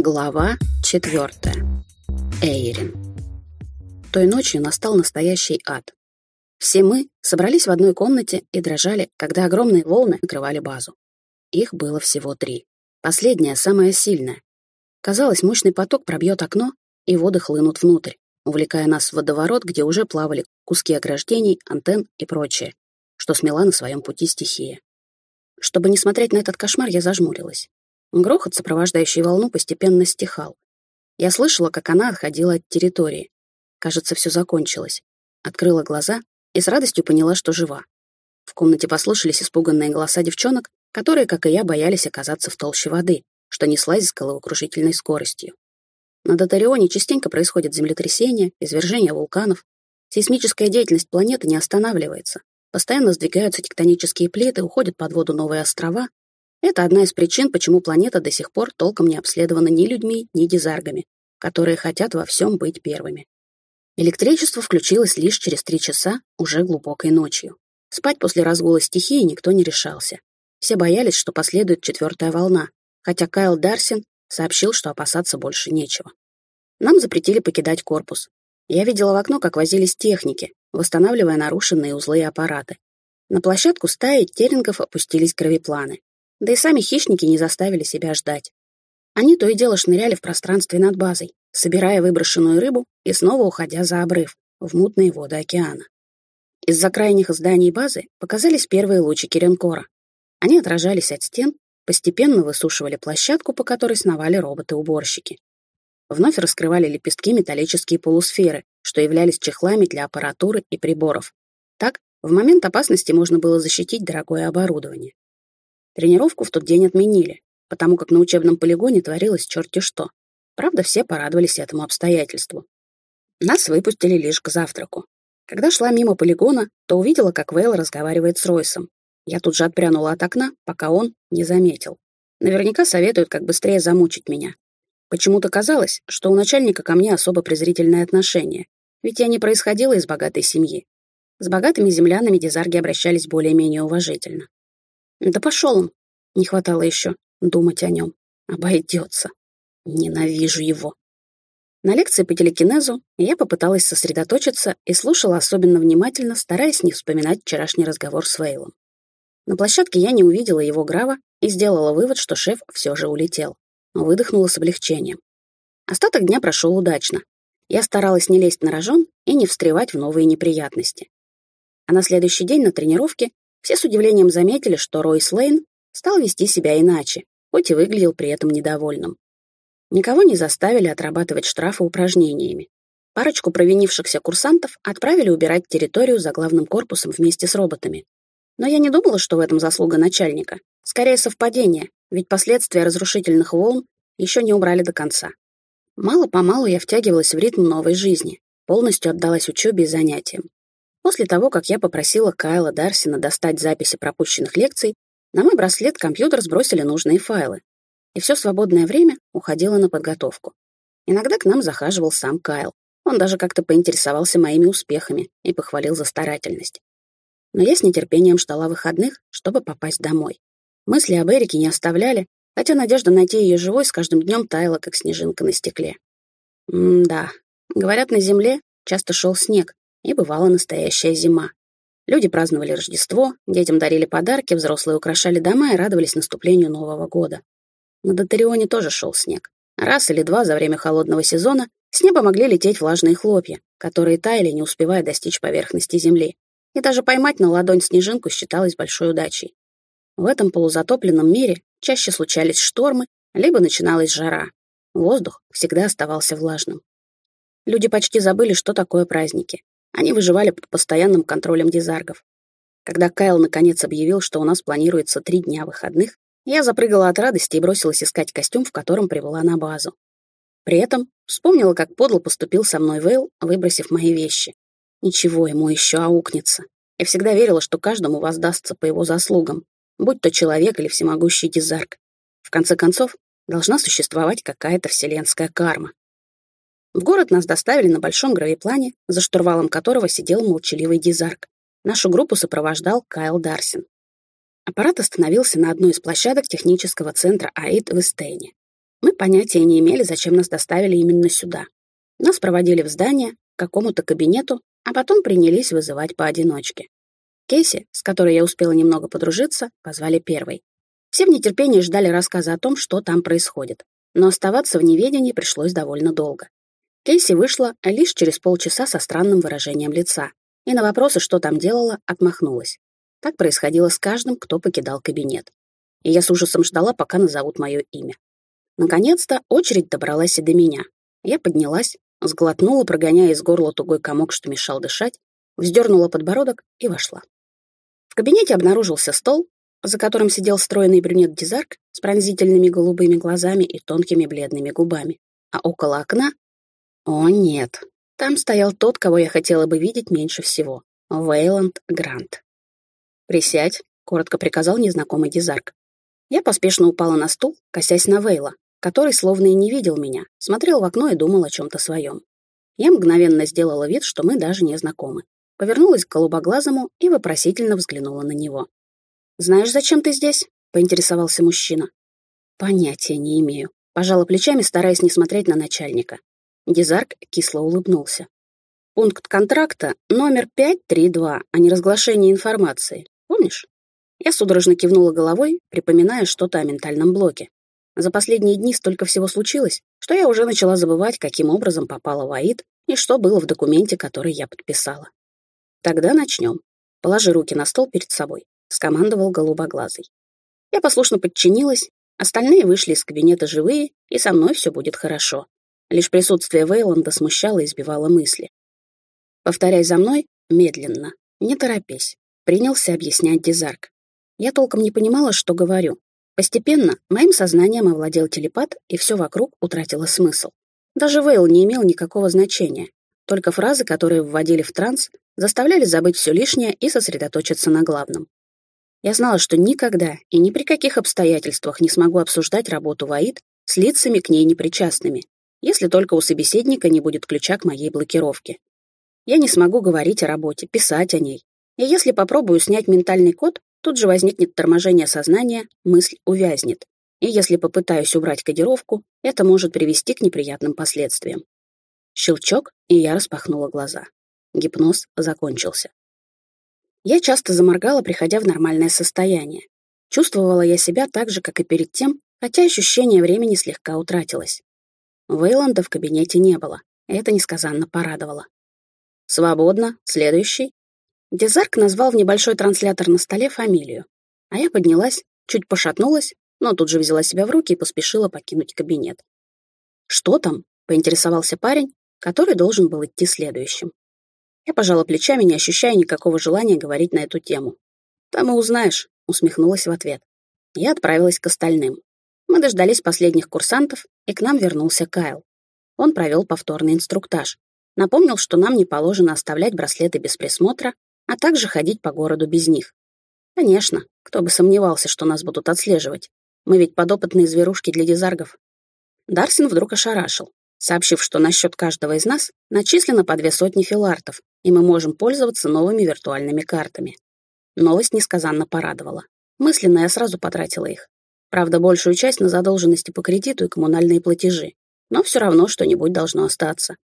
Глава четвертая. Эйрин. Той ночью настал настоящий ад. Все мы собрались в одной комнате и дрожали, когда огромные волны накрывали базу. Их было всего три. Последняя, самая сильная. Казалось, мощный поток пробьет окно, и воды хлынут внутрь, увлекая нас в водоворот, где уже плавали куски ограждений, антенн и прочее, что смела на своем пути стихия. Чтобы не смотреть на этот кошмар, я зажмурилась. Грохот, сопровождающий волну, постепенно стихал. Я слышала, как она отходила от территории. Кажется, все закончилось. Открыла глаза и с радостью поняла, что жива. В комнате послышались испуганные голоса девчонок, которые, как и я, боялись оказаться в толще воды, что неслась с головокружительной скоростью. На Дотарионе частенько происходят землетрясения, извержения вулканов. Сейсмическая деятельность планеты не останавливается. Постоянно сдвигаются тектонические плиты, уходят под воду новые острова, это одна из причин, почему планета до сих пор толком не обследована ни людьми, ни дизаргами, которые хотят во всем быть первыми. Электричество включилось лишь через три часа, уже глубокой ночью. Спать после разгула стихии никто не решался. Все боялись, что последует четвертая волна, хотя Кайл Дарсин сообщил, что опасаться больше нечего. Нам запретили покидать корпус. Я видела в окно, как возились техники, восстанавливая нарушенные узлы и аппараты. На площадку стаи терингов опустились кровепланы. Да и сами хищники не заставили себя ждать. Они то и дело шныряли в пространстве над базой, собирая выброшенную рыбу и снова уходя за обрыв, в мутные воды океана. Из-за крайних зданий базы показались первые лучики ренкора. Они отражались от стен, постепенно высушивали площадку, по которой сновали роботы-уборщики. Вновь раскрывали лепестки металлические полусферы, что являлись чехлами для аппаратуры и приборов. Так, в момент опасности можно было защитить дорогое оборудование. Тренировку в тот день отменили, потому как на учебном полигоне творилось черти что. Правда, все порадовались этому обстоятельству. Нас выпустили лишь к завтраку. Когда шла мимо полигона, то увидела, как Вейл разговаривает с Ройсом. Я тут же отпрянула от окна, пока он не заметил. Наверняка советуют, как быстрее замучить меня. Почему-то казалось, что у начальника ко мне особо презрительное отношение, ведь я не происходила из богатой семьи. С богатыми землянами дизарги обращались более-менее уважительно. Да пошел он. Не хватало еще думать о нем. Обойдется. Ненавижу его. На лекции по телекинезу я попыталась сосредоточиться и слушала особенно внимательно, стараясь не вспоминать вчерашний разговор с Вейлом. На площадке я не увидела его Грава и сделала вывод, что шеф все же улетел. Выдохнула с облегчением. Остаток дня прошел удачно. Я старалась не лезть на рожон и не встревать в новые неприятности. А на следующий день на тренировке все с удивлением заметили, что Рой Слейн стал вести себя иначе, хоть и выглядел при этом недовольным. Никого не заставили отрабатывать штрафы упражнениями. Парочку провинившихся курсантов отправили убирать территорию за главным корпусом вместе с роботами. Но я не думала, что в этом заслуга начальника. Скорее совпадение, ведь последствия разрушительных волн еще не убрали до конца. Мало-помалу я втягивалась в ритм новой жизни, полностью отдалась учебе и занятиям. После того, как я попросила Кайла Дарсина достать записи пропущенных лекций, на мой браслет компьютер сбросили нужные файлы. И все свободное время уходило на подготовку. Иногда к нам захаживал сам Кайл. Он даже как-то поинтересовался моими успехами и похвалил за старательность. Но я с нетерпением ждала выходных, чтобы попасть домой. Мысли об Эрике не оставляли, хотя надежда найти ее живой с каждым днем таяла, как снежинка на стекле. М-да, говорят, на земле часто шел снег, и бывала настоящая зима. Люди праздновали Рождество, детям дарили подарки, взрослые украшали дома и радовались наступлению Нового года. На Дотарионе тоже шел снег. Раз или два за время холодного сезона с неба могли лететь влажные хлопья, которые таяли, не успевая достичь поверхности земли. И даже поймать на ладонь снежинку считалось большой удачей. В этом полузатопленном мире чаще случались штормы, либо начиналась жара. Воздух всегда оставался влажным. Люди почти забыли, что такое праздники. Они выживали под постоянным контролем дизаргов. Когда Кайл наконец объявил, что у нас планируется три дня выходных, я запрыгала от радости и бросилась искать костюм, в котором прибыла на базу. При этом вспомнила, как подло поступил со мной Вейл, выбросив мои вещи. Ничего, ему еще аукнется. Я всегда верила, что каждому воздастся по его заслугам, будь то человек или всемогущий дизарг. В конце концов, должна существовать какая-то вселенская карма. В город нас доставили на большом гравиплане, за штурвалом которого сидел молчаливый дизарк. Нашу группу сопровождал Кайл Дарсин. Аппарат остановился на одной из площадок технического центра АИД в Эстейне. Мы понятия не имели, зачем нас доставили именно сюда. Нас проводили в здание, к какому-то кабинету, а потом принялись вызывать поодиночке. Кейси, с которой я успела немного подружиться, позвали первой. Все в нетерпении ждали рассказа о том, что там происходит. Но оставаться в неведении пришлось довольно долго. Кейси вышла лишь через полчаса со странным выражением лица, и на вопросы, что там делала, отмахнулась. Так происходило с каждым, кто покидал кабинет. И я с ужасом ждала, пока назовут мое имя. Наконец-то очередь добралась и до меня. Я поднялась, сглотнула, прогоняя из горла тугой комок, что мешал дышать, вздернула подбородок и вошла. В кабинете обнаружился стол, за которым сидел стройный брюнет Дизарк с пронзительными голубыми глазами и тонкими бледными губами. А около окна... О, нет. Там стоял тот, кого я хотела бы видеть меньше всего. Вейланд Грант. «Присядь», — коротко приказал незнакомый Дизарк. Я поспешно упала на стул, косясь на Вейла, который словно и не видел меня, смотрел в окно и думал о чем-то своем. Я мгновенно сделала вид, что мы даже не знакомы. Повернулась к голубоглазому и вопросительно взглянула на него. «Знаешь, зачем ты здесь?» — поинтересовался мужчина. «Понятия не имею». Пожала плечами, стараясь не смотреть на начальника. Дизарк кисло улыбнулся. «Пункт контракта номер 532 о неразглашении информации. Помнишь?» Я судорожно кивнула головой, припоминая что-то о ментальном блоке. За последние дни столько всего случилось, что я уже начала забывать, каким образом попала в АИД и что было в документе, который я подписала. Тогда начнем. Положи руки на стол перед собой, скомандовал голубоглазый. Я послушно подчинилась, остальные вышли из кабинета живые, и со мной все будет хорошо. Лишь присутствие Вейланда смущало и избивало мысли. Повторяй за мной медленно, не торопись, принялся объяснять Дизарк. Я толком не понимала, что говорю, Постепенно моим сознанием овладел телепат, и все вокруг утратило смысл. Даже Вейл не имел никакого значения. Только фразы, которые вводили в транс, заставляли забыть все лишнее и сосредоточиться на главном. Я знала, что никогда и ни при каких обстоятельствах не смогу обсуждать работу ВАИД с лицами к ней непричастными, если только у собеседника не будет ключа к моей блокировке. Я не смогу говорить о работе, писать о ней. И если попробую снять ментальный код, Тут же возникнет торможение сознания, мысль увязнет. И если попытаюсь убрать кодировку, это может привести к неприятным последствиям. Щелчок, и я распахнула глаза. Гипноз закончился. Я часто заморгала, приходя в нормальное состояние. Чувствовала я себя так же, как и перед тем, хотя ощущение времени слегка утратилось. Вейланда в кабинете не было, это несказанно порадовало. «Свободно. Следующий». Дезарк назвал в небольшой транслятор на столе фамилию. А я поднялась, чуть пошатнулась, но тут же взяла себя в руки и поспешила покинуть кабинет. «Что там?» — поинтересовался парень, который должен был идти следующим. Я пожала плечами, не ощущая никакого желания говорить на эту тему. «Там и узнаешь», — усмехнулась в ответ. Я отправилась к остальным. Мы дождались последних курсантов, и к нам вернулся Кайл. Он провел повторный инструктаж. Напомнил, что нам не положено оставлять браслеты без присмотра, а также ходить по городу без них. Конечно, кто бы сомневался, что нас будут отслеживать. Мы ведь подопытные зверушки для дизаргов. Дарсин вдруг ошарашил, сообщив, что на счет каждого из нас начислено по две сотни филартов, и мы можем пользоваться новыми виртуальными картами. Новость несказанно порадовала. Мысленно я сразу потратила их. Правда, большую часть на задолженности по кредиту и коммунальные платежи. Но все равно что-нибудь должно остаться.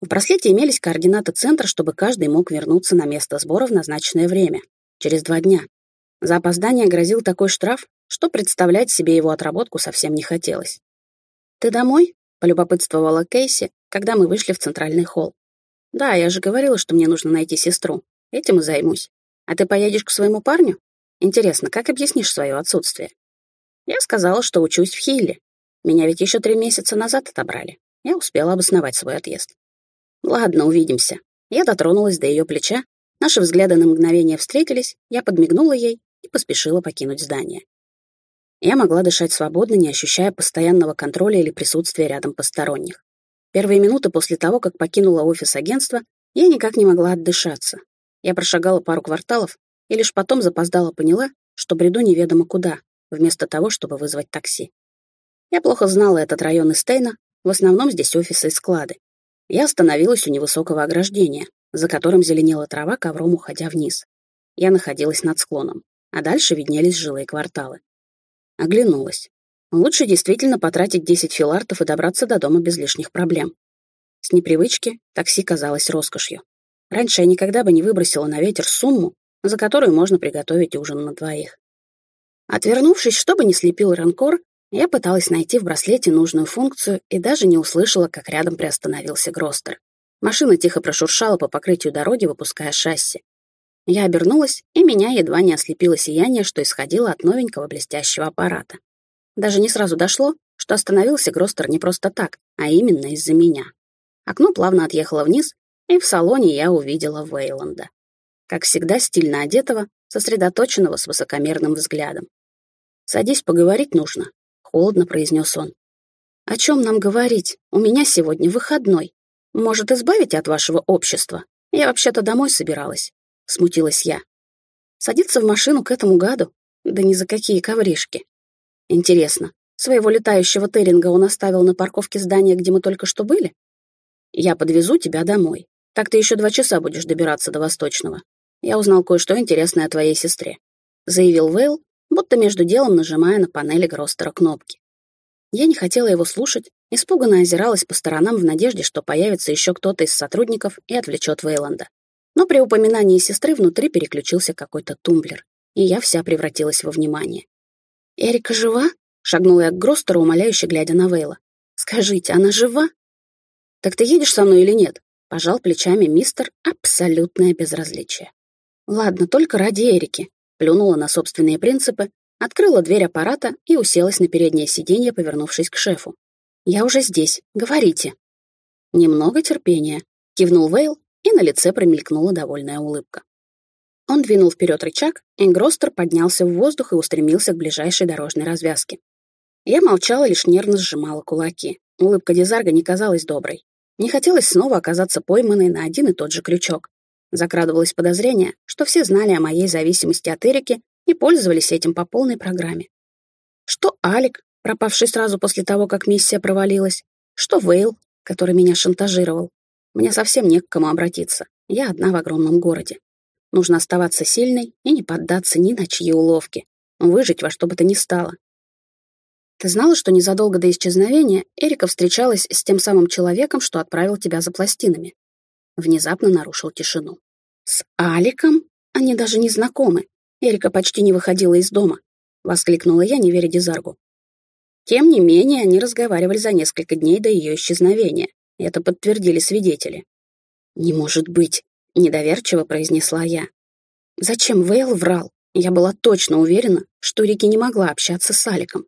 В браслете имелись координаты центра, чтобы каждый мог вернуться на место сбора в назначенное время, через два дня. За опоздание грозил такой штраф, что представлять себе его отработку совсем не хотелось. «Ты домой?» — полюбопытствовала Кейси, когда мы вышли в центральный холл. «Да, я же говорила, что мне нужно найти сестру. Этим и займусь. А ты поедешь к своему парню? Интересно, как объяснишь свое отсутствие?» Я сказала, что учусь в Хилле. Меня ведь еще три месяца назад отобрали. Я успела обосновать свой отъезд. «Ладно, увидимся». Я дотронулась до ее плеча, наши взгляды на мгновение встретились, я подмигнула ей и поспешила покинуть здание. Я могла дышать свободно, не ощущая постоянного контроля или присутствия рядом посторонних. Первые минуты после того, как покинула офис агентства, я никак не могла отдышаться. Я прошагала пару кварталов и лишь потом запоздала поняла, что бреду неведомо куда, вместо того, чтобы вызвать такси. Я плохо знала этот район Эстейна, в основном здесь офисы и склады. Я остановилась у невысокого ограждения, за которым зеленела трава, ковром уходя вниз. Я находилась над склоном, а дальше виднелись жилые кварталы. Оглянулась. Лучше действительно потратить 10 филартов и добраться до дома без лишних проблем. С непривычки такси казалось роскошью. Раньше я никогда бы не выбросила на ветер сумму, за которую можно приготовить ужин на двоих. Отвернувшись, чтобы не слепил ранкор, я пыталась найти в браслете нужную функцию и даже не услышала, как рядом приостановился Гростер. Машина тихо прошуршала по покрытию дороги, выпуская шасси. Я обернулась, и меня едва не ослепило сияние, что исходило от новенького блестящего аппарата. Даже не сразу дошло, что остановился Гростер не просто так, а именно из-за меня. Окно плавно отъехало вниз, и в салоне я увидела Вейланда. Как всегда, стильно одетого, сосредоточенного с высокомерным взглядом. «Садись, поговорить нужно», — холодно произнес он. «О чем нам говорить? У меня сегодня выходной. Может, избавить от вашего общества? Я вообще-то домой собиралась», — смутилась я. «Садиться в машину к этому гаду? Да ни за какие ковришки. Интересно, своего летающего Терринга он оставил на парковке здания, где мы только что были? Я подвезу тебя домой. Так ты еще два часа будешь добираться до Восточного. Я узнал кое-что интересное о твоей сестре», — заявил Вейл, будто между делом нажимая на панели Гростера кнопки. Я не хотела его слушать, испуганно озиралась по сторонам в надежде, что появится еще кто-то из сотрудников и отвлечет Вейланда. Но при упоминании сестры внутри переключился какой-то тумблер, и я вся превратилась во внимание. «Эрика жива?» — шагнула я к Гростеру, умоляюще глядя на Вейла. «Скажите, она жива?» «Так ты едешь со мной или нет?» — пожал плечами мистер абсолютное безразличие. «Ладно, только ради Эрики», — плюнула на собственные принципы, открыла дверь аппарата и уселась на переднее сиденье, повернувшись к шефу. «Я уже здесь. Говорите». «Немного терпения», — кивнул Вейл, и на лице промелькнула довольная улыбка. Он двинул вперед рычаг, и Гростер поднялся в воздух и устремился к ближайшей дорожной развязке. Я молчала, лишь нервно сжимала кулаки. Улыбка Дизарга не казалась доброй. Не хотелось снова оказаться пойманной на один и тот же крючок. Закрадывалось подозрение, что все знали о моей зависимости от Эрики и пользовались этим по полной программе. Что Алик, пропавший сразу после того, как миссия провалилась, что Вейл, который меня шантажировал. Мне совсем не к кому обратиться. Я одна в огромном городе. Нужно оставаться сильной и не поддаться ни на чьи уловки. Выжить во что бы то ни стало. Ты знала, что незадолго до исчезновения Эрика встречалась с тем самым человеком, что отправил тебя за пластинами? Внезапно нарушил тишину. С Аликом? Они даже не знакомы. Эрика почти не выходила из дома. Воскликнула я, не веря Дизаргу. Тем не менее, они разговаривали за несколько дней до ее исчезновения. Это подтвердили свидетели. «Не может быть!» Недоверчиво произнесла я. Зачем Вейл врал? Я была точно уверена, что Рики не могла общаться с Аликом.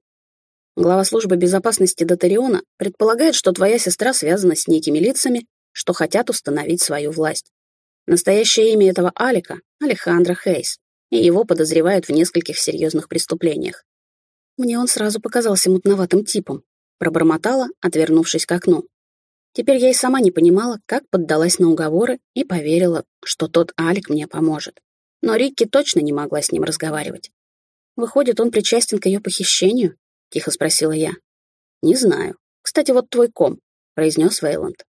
Глава службы безопасности Дотариона предполагает, что твоя сестра связана с некими лицами, что хотят установить свою власть. Настоящее имя этого Алика — Алехандро Хейс, и его подозревают в нескольких серьезных преступлениях. Мне он сразу показался мутноватым типом, пробормотала, отвернувшись к окну. Теперь я и сама не понимала, как поддалась на уговоры и поверила, что тот Алик мне поможет. Но Рикки точно не могла с ним разговаривать. «Выходит, он причастен к ее похищению?» — тихо спросила я. «Не знаю. Кстати, вот твой ком», — произнес Вейланд.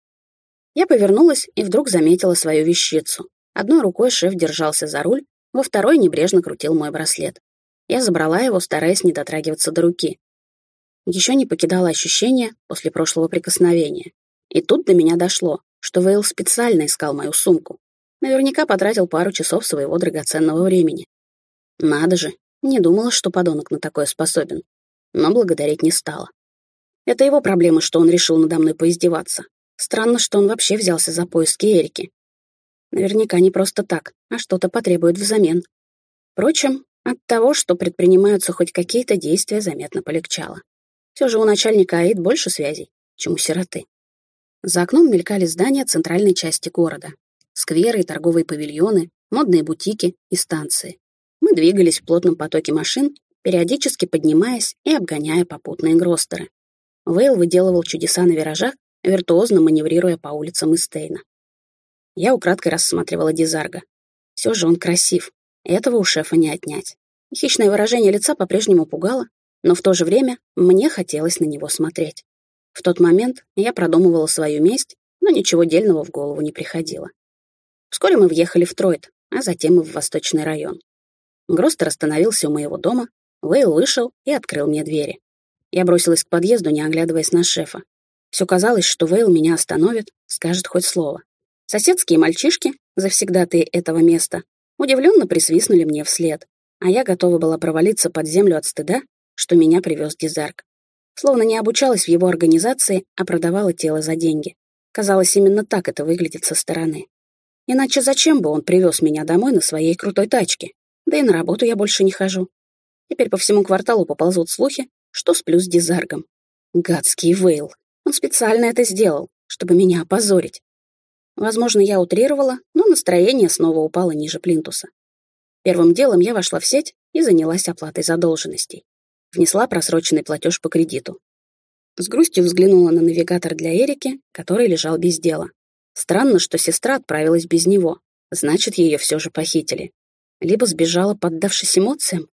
Я повернулась и вдруг заметила свою вещицу. Одной рукой шеф держался за руль, во второй небрежно крутил мой браслет. Я забрала его, стараясь не дотрагиваться до руки. Еще не покидало ощущение после прошлого прикосновения. И тут до меня дошло, что Вейл специально искал мою сумку. Наверняка потратил пару часов своего драгоценного времени. Надо же, не думала, что подонок на такое способен. Но благодарить не стала. Это его проблема, что он решил надо мной поиздеваться. Странно, что он вообще взялся за поиски Эрики. Наверняка не просто так, а что-то потребует взамен. Впрочем, от того, что предпринимаются хоть какие-то действия, заметно полегчало. Все же у начальника АИД больше связей, чем у сироты. За окном мелькали здания центральной части города. Скверы и торговые павильоны, модные бутики и станции. Мы двигались в плотном потоке машин, периодически поднимаясь и обгоняя попутные гростеры. Вейл выделывал чудеса на виражах, виртуозно маневрируя по улицам Истейна. Я украдкой рассматривала Дизарга. Все же он красив, этого у шефа не отнять. Хищное выражение лица по-прежнему пугало, но в то же время мне хотелось на него смотреть. В тот момент я продумывала свою месть, но ничего дельного в голову не приходило. Вскоре мы въехали в Тройд, а затем и в Восточный район. Гростер остановился у моего дома, Вейл вышел и открыл мне двери. Я бросилась к подъезду, не оглядываясь на шефа. Все казалось, что Вейл меня остановит, скажет хоть слово. Соседские мальчишки, завсегдатые этого места, удивленно присвистнули мне вслед, а я готова была провалиться под землю от стыда, что меня привез Дизарк. Словно не обучалась в его организации, а продавала тело за деньги. Казалось, именно так это выглядит со стороны. Иначе зачем бы он привез меня домой на своей крутой тачке? Да и на работу я больше не хожу. Теперь по всему кварталу поползут слухи, что сплю с Дизаргом. Гадский Вейл. Он специально это сделал, чтобы меня опозорить. Возможно, я утрировала, но настроение снова упало ниже плинтуса. Первым делом я вошла в сеть и занялась оплатой задолженностей. Внесла просроченный платеж по кредиту. С грустью взглянула на навигатор для Эрики, который лежал без дела. Странно, что сестра отправилась без него. Значит, ее все же похитили. Либо сбежала, поддавшись эмоциям.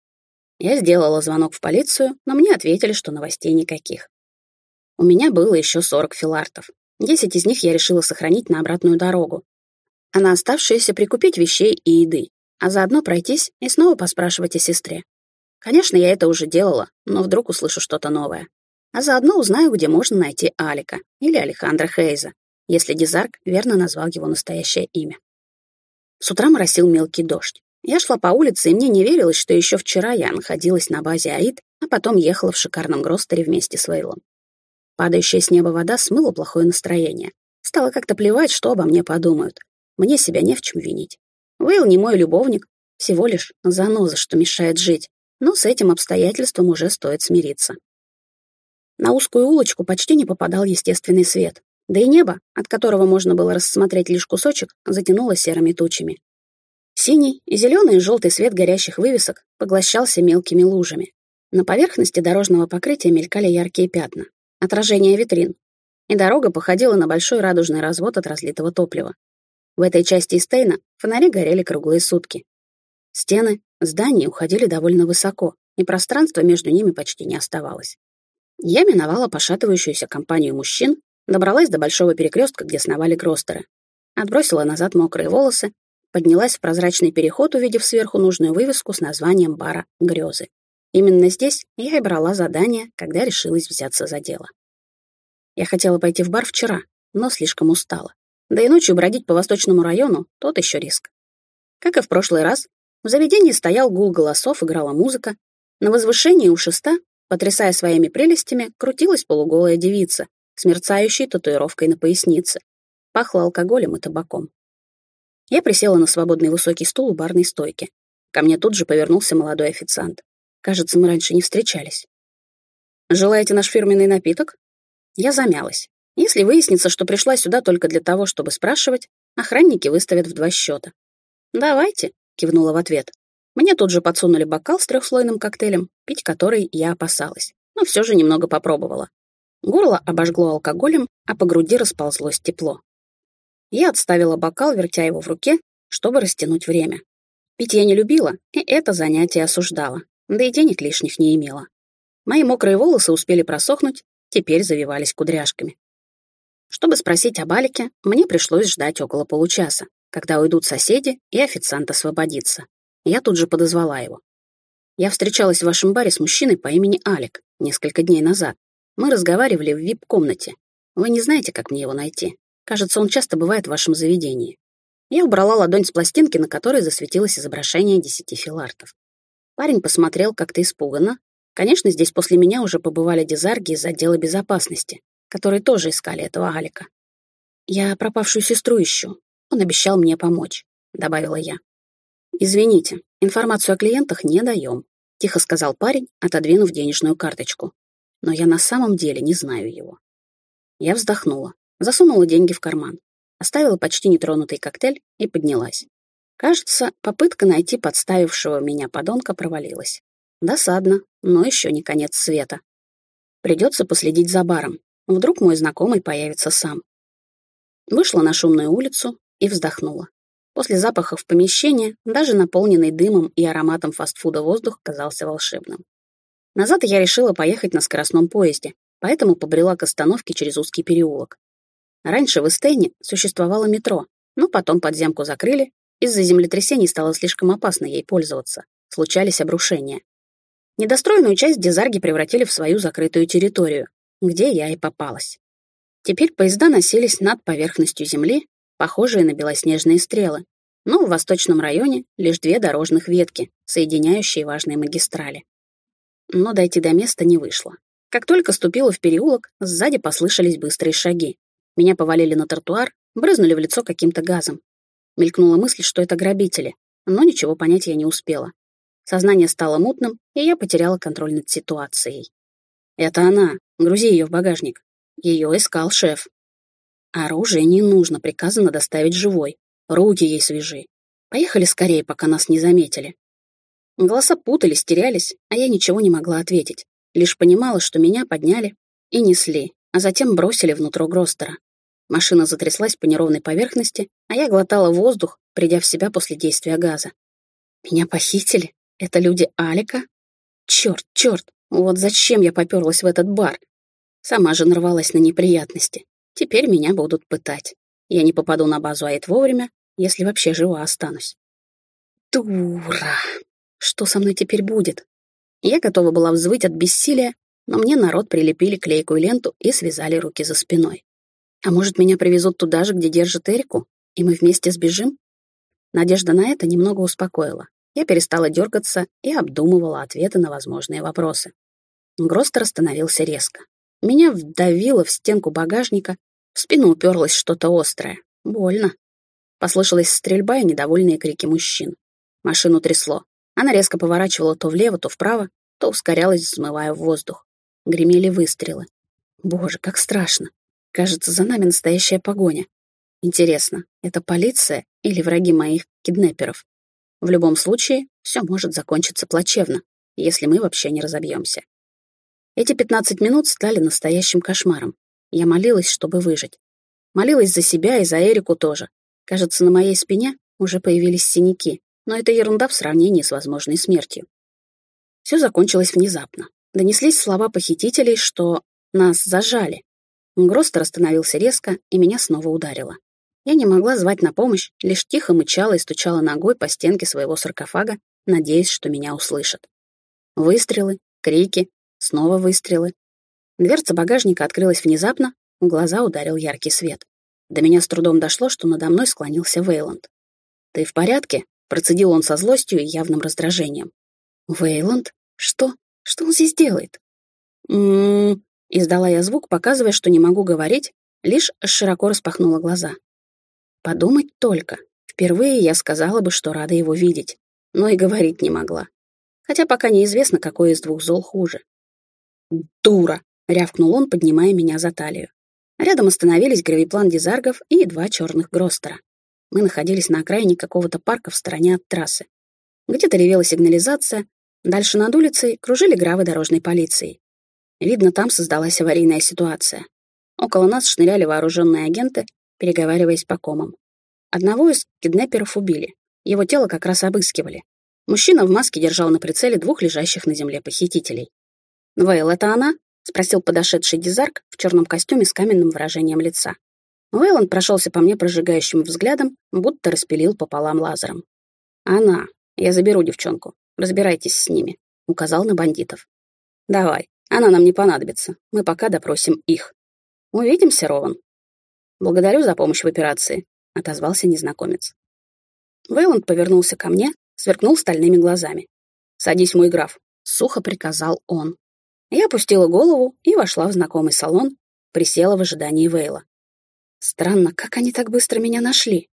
Я сделала звонок в полицию, но мне ответили, что новостей никаких. У меня было еще 40 филартов. Десять из них я решила сохранить на обратную дорогу, а на оставшиеся прикупить вещей и еды, а заодно пройтись и снова поспрашивать о сестре. Конечно, я это уже делала, но вдруг услышу что-то новое. А заодно узнаю, где можно найти Алика или Алехандра Хейза, если Дизарк верно назвал его настоящее имя. С утра моросил мелкий дождь. Я шла по улице, и мне не верилось, что еще вчера я находилась на базе АИД, а потом ехала в шикарном Гростере вместе с Вейлом. Падающая с неба вода смыла плохое настроение. Стало как-то плевать, что обо мне подумают. Мне себя не в чем винить. Вейл не мой любовник, всего лишь заноза, что мешает жить, но с этим обстоятельством уже стоит смириться. На узкую улочку почти не попадал естественный свет, да и небо, от которого можно было рассмотреть лишь кусочек, затянуло серыми тучами. Синий, зеленый и желтый свет горящих вывесок поглощался мелкими лужами. На поверхности дорожного покрытия мелькали яркие пятна отражение витрин, и дорога походила на большой радужный развод от разлитого топлива. В этой части Стейна фонари горели круглые сутки. Стены зданий уходили довольно высоко, и пространства между ними почти не оставалось. Я миновала пошатывающуюся компанию мужчин, добралась до большого перекрестка, где сновали кростеры, отбросила назад мокрые волосы, поднялась в прозрачный переход, увидев сверху нужную вывеску с названием бара «Грезы». Именно здесь я и брала задание, когда решилась взяться за дело. Я хотела пойти в бар вчера, но слишком устала. Да и ночью бродить по восточному району — тот еще риск. Как и в прошлый раз, в заведении стоял гул голосов, играла музыка. На возвышении у шеста, потрясая своими прелестями, крутилась полуголая девица с мерцающей татуировкой на пояснице. Пахло алкоголем и табаком. Я присела на свободный высокий стул у барной стойки. Ко мне тут же повернулся молодой официант. Кажется, мы раньше не встречались. Желаете наш фирменный напиток? Я замялась. Если выяснится, что пришла сюда только для того, чтобы спрашивать, охранники выставят в два счета. «Давайте», — кивнула в ответ. Мне тут же подсунули бокал с трехслойным коктейлем, пить который я опасалась, но все же немного попробовала. Горло обожгло алкоголем, а по груди расползлось тепло. Я отставила бокал, вертя его в руке, чтобы растянуть время. Пить я не любила, и это занятие осуждала да и денег лишних не имела. Мои мокрые волосы успели просохнуть, теперь завивались кудряшками. Чтобы спросить об Алике, мне пришлось ждать около получаса, когда уйдут соседи и официант освободится. Я тут же подозвала его. Я встречалась в вашем баре с мужчиной по имени Алик несколько дней назад. Мы разговаривали в вип-комнате. Вы не знаете, как мне его найти? Кажется, он часто бывает в вашем заведении. Я убрала ладонь с пластинки, на которой засветилось изображение десяти филартов. Парень посмотрел как-то испуганно. Конечно, здесь после меня уже побывали дизарги из отдела безопасности, которые тоже искали этого Алика. «Я пропавшую сестру ищу. Он обещал мне помочь», — добавила я. «Извините, информацию о клиентах не даем», — тихо сказал парень, отодвинув денежную карточку. «Но я на самом деле не знаю его». Я вздохнула, засунула деньги в карман, оставила почти нетронутый коктейль и поднялась. Кажется, попытка найти подставившего меня подонка провалилась. Досадно, но еще не конец света. Придется последить за баром. Вдруг мой знакомый появится сам. Вышла на шумную улицу и вздохнула. После запахов помещения, даже наполненный дымом и ароматом фастфуда воздух казался волшебным. Назад я решила поехать на скоростном поезде, поэтому побрела к остановке через узкий переулок. Раньше в Эстейне существовало метро, но потом подземку закрыли, из-за землетрясений стало слишком опасно ей пользоваться. Случались обрушения. Недостроенную часть Дезарги превратили в свою закрытую территорию, где я и попалась. Теперь поезда носились над поверхностью земли, похожие на белоснежные стрелы, но в восточном районе лишь две дорожных ветки, соединяющие важные магистрали. Но дойти до места не вышло. Как только ступила в переулок, сзади послышались быстрые шаги. Меня повалили на тротуар, брызнули в лицо каким-то газом. Мелькнула мысль, что это грабители, но ничего понять я не успела. Сознание стало мутным, и я потеряла контроль над ситуацией. «Это она. Грузи ее в багажник. Ее искал шеф. Оружие не нужно, приказано доставить живой. Руки ей свежи. Поехали скорее, пока нас не заметили. Голоса путались, терялись, а я ничего не могла ответить. Лишь понимала, что меня подняли и несли, а затем бросили внутрь Гростера. Машина затряслась по неровной поверхности, а я глотала воздух, придя в себя после действия газа. Меня похитили? Это люди Алика? Черт, черт, вот зачем я поперлась в этот бар? Сама же нарвалась на неприятности. Теперь меня будут пытать. Я не попаду на базу Аид вовремя, если вообще жива останусь. Дура! Что со мной теперь будет? Я готова была взвыть от бессилия, но мне народ прилепили клейкую ленту и связали руки за спиной. А может, меня привезут туда же, где держат Эрику, и мы вместе сбежим? Надежда на это немного успокоила. Я перестала дергаться и обдумывала ответы на возможные вопросы. Гростер остановился резко. Меня вдавило в стенку багажника, в спину уперлось что-то острое. Больно. Послышалась стрельба и недовольные крики мужчин. Машину трясло. Она резко поворачивала то влево, то вправо, то ускорялась, взмывая в воздух. Гремели выстрелы. Боже, как страшно. Кажется, за нами настоящая погоня. Интересно, это полиция или враги моих киднеперов? В любом случае, все может закончиться плачевно, если мы вообще не разобьемся. Эти 15 минут стали настоящим кошмаром. Я молилась, чтобы выжить. Молилась за себя и за Эрику тоже. Кажется, на моей спине уже появились синяки, но это ерунда в сравнении с возможной смертью. Все закончилось внезапно. Донеслись слова похитителей, что нас зажали. Гростер остановился резко, и меня снова ударило. Я не могла звать на помощь, лишь тихо мычала и стучала ногой по стенке своего саркофага, надеясь, что меня услышат. Выстрелы, крики, снова выстрелы. Дверца багажника открылась внезапно, в глаза ударил яркий свет. До меня с трудом дошло, что надо мной склонился Вейланд. «Ты в порядке?» — процедил он со злостью и явным раздражением. «Вейланд? Что? Что он здесь делает?» «М-м-м...» издала я звук, показывая, что не могу говорить, лишь широко распахнула глаза. Подумать только. Впервые я сказала бы, что рада его видеть, но и говорить не могла. Хотя пока неизвестно, какой из двух зол хуже. «Дура!» — рявкнул он, поднимая меня за талию. Рядом остановились гравиплан дизаргов и два черных гростера. Мы находились на окраине какого-то парка в стороне от трассы. Где-то ревела сигнализация, дальше над улицей кружили гравы дорожной полиции. Видно, там создалась аварийная ситуация. Около нас шныряли вооруженные агенты, переговариваясь по комам. Одного из киднеперов убили. Его тело как раз обыскивали. Мужчина в маске держал на прицеле двух лежащих на земле похитителей. «Вейл, это она?» — спросил подошедший дизарк в черном костюме с каменным выражением лица. Вейланд прошелся по мне прожигающим взглядом, будто распилил пополам лазером. «Она. Я заберу девчонку. Разбирайтесь с ними», — указал на бандитов. «Давай. Она нам не понадобится. Мы пока допросим их. Увидимся, Рован». «Благодарю за помощь в операции», — отозвался незнакомец. Вейланд повернулся ко мне, сверкнул стальными глазами. «Садись, мой граф», — сухо приказал он. Я опустила голову и вошла в знакомый салон, присела в ожидании Вейла. Странно, как они так быстро меня нашли?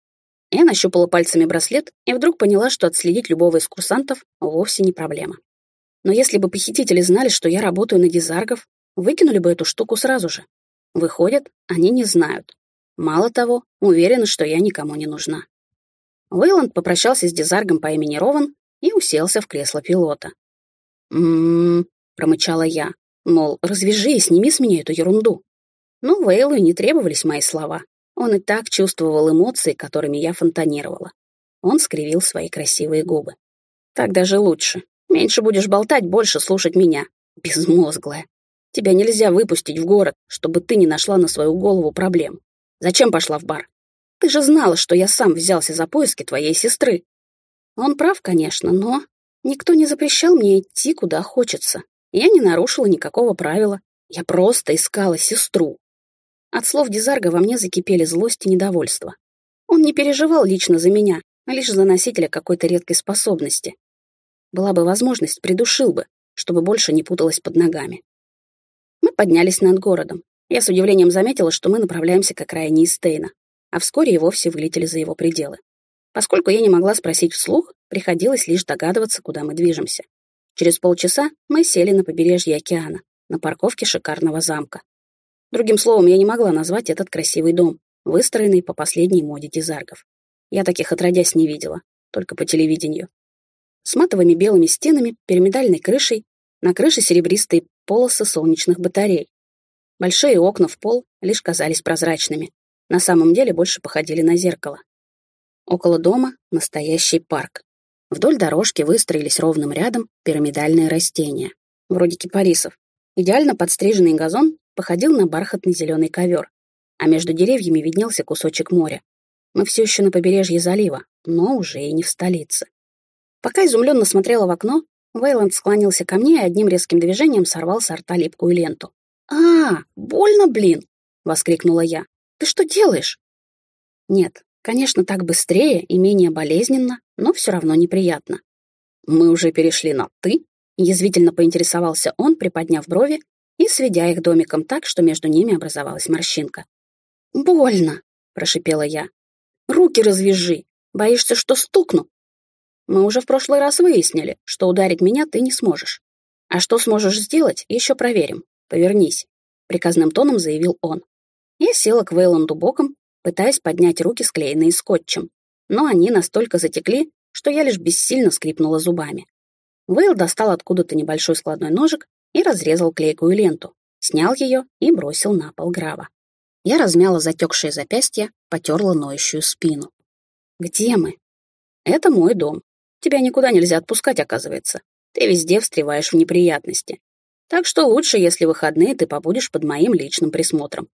Я нащупала пальцами браслет и вдруг поняла, что отследить любого из курсантов вовсе не проблема. Но если бы похитители знали, что я работаю на дизаргов, выкинули бы эту штуку сразу же. Выходит, они не знают. Мало того, уверены, что я никому не нужна. Уэйланд попрощался с дизаргом по имени Рован и уселся в кресло пилота. «М-м-м», промычала я, мол, развяжи и сними с меня эту ерунду. Но Вейлу не требовались мои слова. Он и так чувствовал эмоции, которыми я фонтанировала. Он скривил свои красивые губы. «Так даже лучше. Меньше будешь болтать, больше слушать меня. Безмозглая. Тебя нельзя выпустить в город, чтобы ты не нашла на свою голову проблем. Зачем пошла в бар? Ты же знала, что я сам взялся за поиски твоей сестры. Он прав, конечно, но... Никто не запрещал мне идти, куда хочется. Я не нарушила никакого правила. Я просто искала сестру. От слов Дизарга во мне закипели злость и недовольство. Он не переживал лично за меня, а лишь за носителя какой-то редкой способности. Была бы возможность, придушил бы, чтобы больше не путалась под ногами. Мы поднялись над городом. Я с удивлением заметила, что мы направляемся к окраине Истейна, а вскоре и вовсе вылетели за его пределы. Поскольку я не могла спросить вслух, приходилось лишь догадываться, куда мы движемся. Через полчаса мы сели на побережье океана, на парковке шикарного замка. Другим словом, я не могла назвать этот красивый дом, выстроенный по последней моде дизаргов. Я таких отродясь не видела, только по телевидению. С матовыми белыми стенами, пирамидальной крышей, на крыше серебристые полосы солнечных батарей. Большие окна в пол лишь казались прозрачными, на самом деле больше походили на зеркало. Около дома настоящий парк. Вдоль дорожки выстроились ровным рядом пирамидальные растения, вроде кипарисов. Идеально подстриженный газон походил на бархатный зеленый ковер, а между деревьями виднелся кусочек моря. Мы все еще на побережье залива, но уже и не в столице. Пока изумленно смотрела в окно, Вейланд склонился ко мне и одним резким движением сорвал с рта липкую ленту. «А, больно, блин!» — воскликнула я. «Ты что делаешь?» Нет, Конечно, так быстрее и менее болезненно, но все равно неприятно. «Мы уже перешли на «ты», — язвительно поинтересовался он, приподняв брови и сведя их домиком так, что между ними образовалась морщинка. «Больно», — прошипела я. «Руки развяжи. Боишься, что стукну?» «Мы уже в прошлый раз выяснили, что ударить меня ты не сможешь. А что сможешь сделать, еще проверим. Повернись», — приказным тоном заявил он. Я села к Вейланду боком пытаясь поднять руки, склеенные скотчем. Но они настолько затекли, что я лишь бессильно скрипнула зубами. Вейл достал откуда-то небольшой складной ножик и разрезал клейкую ленту, снял ее и бросил на пол грава. Я размяла затекшие запястья, потерла ноющую спину. «Где мы?» «Это мой дом. Тебя никуда нельзя отпускать, оказывается. Ты везде встреваешь в неприятности. Так что лучше, если выходные ты побудешь под моим личным присмотром».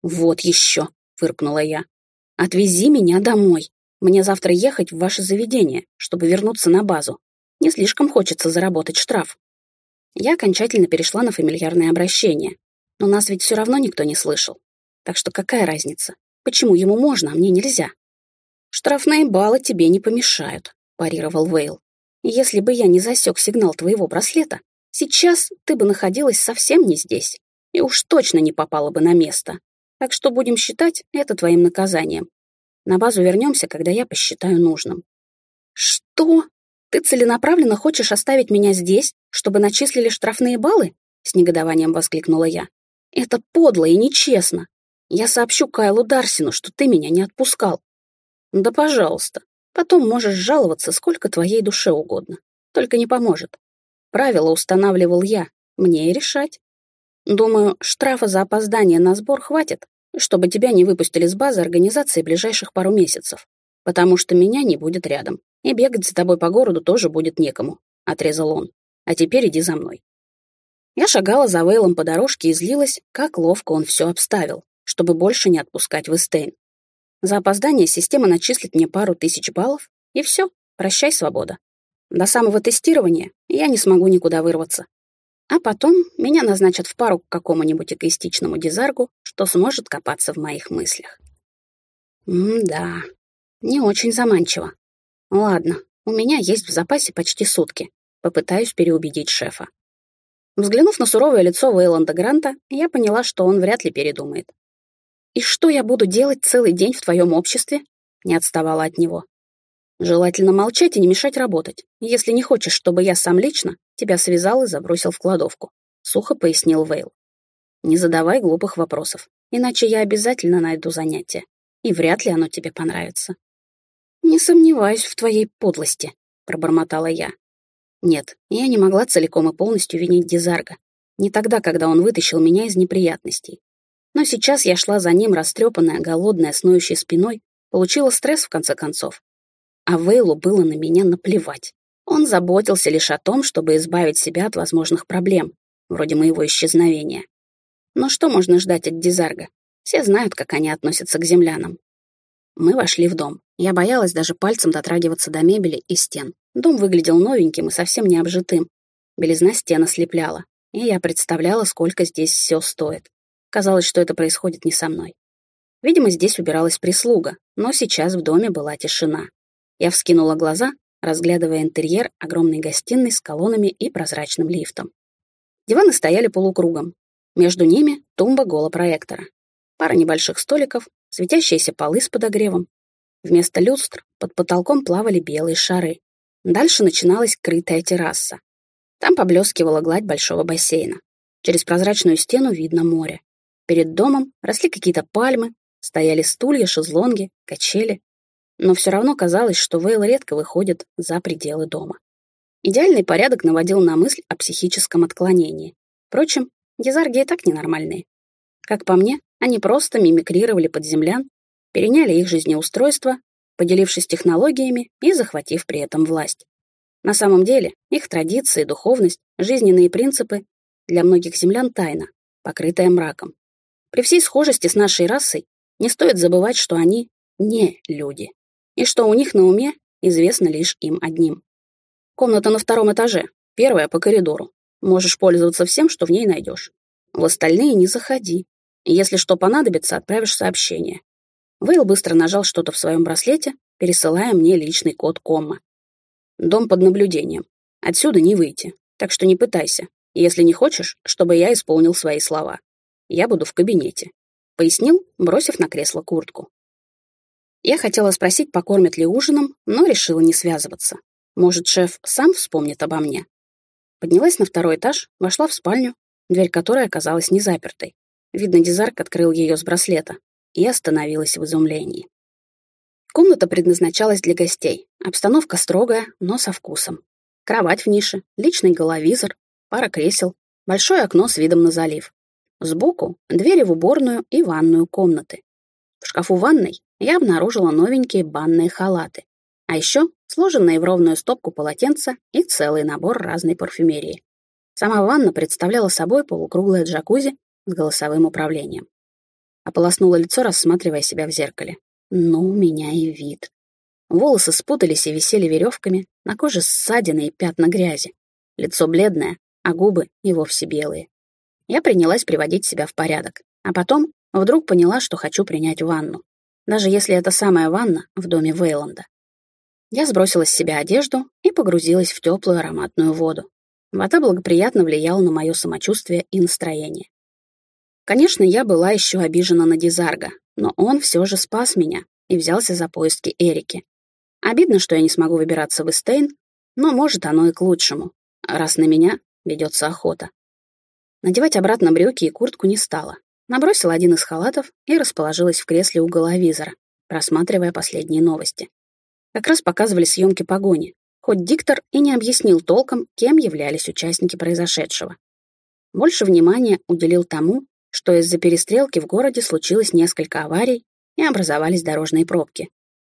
«Вот еще!» — фыркнула я. «Отвези меня домой. Мне завтра ехать в ваше заведение, чтобы вернуться на базу. Не слишком хочется заработать штраф». Я окончательно перешла на фамильярное обращение. Но нас ведь все равно никто не слышал. Так что какая разница? Почему ему можно, а мне нельзя? «Штрафные баллы тебе не помешают», — парировал Вейл. «Если бы я не засек сигнал твоего браслета, сейчас ты бы находилась совсем не здесь и уж точно не попала бы на место. Так что будем считать это твоим наказанием. На базу вернемся, когда я посчитаю нужным». «Что? Ты целенаправленно хочешь оставить меня здесь, чтобы начислили штрафные баллы?» С негодованием воскликнула я. «Это подло и нечестно. Я сообщу Кайлу Дарсину, что ты меня не отпускал». «Да пожалуйста. Потом можешь жаловаться сколько твоей душе угодно. Только не поможет. Правила устанавливал я. Мне и решать. Думаю, штрафа за опоздание на сбор хватит, чтобы тебя не выпустили с базы организации ближайших пару месяцев, потому что меня не будет рядом, и бегать за тобой по городу тоже будет некому», — отрезал он. «А теперь иди за мной». Я шагала за Вейлом по дорожке и злилась, как ловко он все обставил, чтобы больше не отпускать в Эстейн. За опоздание система начислит мне пару тысяч баллов, и все, прощай, свобода. До самого тестирования я не смогу никуда вырваться. А потом меня назначат в пару к какому-нибудь эгоистичному дизаргу, что сможет копаться в моих мыслях. М-да, не очень заманчиво. Ладно, у меня есть в запасе почти сутки. Попытаюсь переубедить шефа. Взглянув на суровое лицо Вейланда Гранта, я поняла, что он вряд ли передумает. «И что я буду делать целый день в твоем обществе?» Не отставала от него. Желательно молчать и не мешать работать, если не хочешь, чтобы я сам лично тебя связал и забросил в кладовку», — сухо пояснил Вейл. «Не задавай глупых вопросов, иначе я обязательно найду занятие, и вряд ли оно тебе понравится». «Не сомневаюсь в твоей подлости», — пробормотала я. Нет, я не могла целиком и полностью винить Дизарга. Не тогда, когда он вытащил меня из неприятностей. Но сейчас я шла за ним, растрепанная, голодная, с спиной, получила стресс в конце концов, а Вейлу было на меня наплевать. Он заботился лишь о том, чтобы избавить себя от возможных проблем, вроде моего исчезновения. Но что можно ждать от Дизарга? Все знают, как они относятся к землянам. Мы вошли в дом. Я боялась даже пальцем дотрагиваться до мебели и стен. Дом выглядел новеньким и совсем не обжитым. Белизна стен ослепляла, и я представляла, сколько здесь все стоит. Казалось, что это происходит не со мной. Видимо, здесь убиралась прислуга, но сейчас в доме была тишина. Я вскинула глаза, разглядывая интерьер огромной гостиной с колоннами и прозрачным лифтом. Диваны стояли полукругом. Между ними тумба голопроектора. Пара небольших столиков, светящиеся полы с подогревом. Вместо люстр под потолком плавали белые шары. Дальше начиналась крытая терраса. Там поблескивала гладь большого бассейна. Через прозрачную стену видно море. Перед домом росли какие-то пальмы, Стояли стулья, шезлонги, качели. Но все равно казалось, что Вейл редко выходит за пределы дома. Идеальный порядок наводил на мысль о психическом отклонении. Впрочем, дизарги и так ненормальные. Как по мне, они просто мимикрировали под землян, переняли их жизнеустройство, поделившись технологиями и захватив при этом власть. На самом деле, их традиции, духовность, жизненные принципы для многих землян тайна, покрытая мраком. При всей схожести с нашей расой, не стоит забывать, что они не люди, и что у них на уме известно лишь им одним. Комната на втором этаже, первая по коридору. Можешь пользоваться всем, что в ней найдешь. В остальные не заходи. Если что понадобится, отправишь сообщение. Вейл быстро нажал что-то в своем браслете, пересылая мне личный код Комма. Дом под наблюдением. Отсюда не выйти, так что не пытайся, если не хочешь, чтобы я исполнил свои слова. Я буду в кабинете. — пояснил, бросив на кресло куртку. Я хотела спросить, покормят ли ужином, но решила не связываться. Может, шеф сам вспомнит обо мне. Поднялась на второй этаж, вошла в спальню, дверь которой оказалась не запертой. Видно, Дизарк открыл ее с браслета, и остановилась в изумлении. Комната предназначалась для гостей. Обстановка строгая, но со вкусом. Кровать в нише, личный головизор, пара кресел, большое окно с видом на залив. Сбоку — двери в уборную и ванную комнаты. В шкафу ванной я обнаружила новенькие банные халаты, а еще сложенные в ровную стопку полотенца и целый набор разной парфюмерии. Сама ванна представляла собой полукруглое джакузи с голосовым управлением. Ополоснула лицо, рассматривая себя в зеркале. Ну, у меня и вид. Волосы спутались и висели веревками, на коже ссадины и пятна грязи. Лицо бледное, а губы и вовсе белые. Я принялась приводить себя в порядок, а потом вдруг поняла, что хочу принять ванну, даже если это самая ванна в доме Вейланда. Я сбросила с себя одежду и погрузилась в теплую ароматную воду. Вода благоприятно влияла на мое самочувствие и настроение. Конечно, я была еще обижена на Дизарга, но он все же спас меня и взялся за поиски Эрики. Обидно, что я не смогу выбираться в Эстейн, но может оно и к лучшему, раз на меня ведется охота. Надевать обратно брюки и куртку не стала. Набросила один из халатов и расположилась в кресле у головизора, просматривая последние новости. Как раз показывали съемки погони, хоть диктор и не объяснил толком, кем являлись участники произошедшего. Больше внимания уделил тому, что из-за перестрелки в городе случилось несколько аварий и образовались дорожные пробки.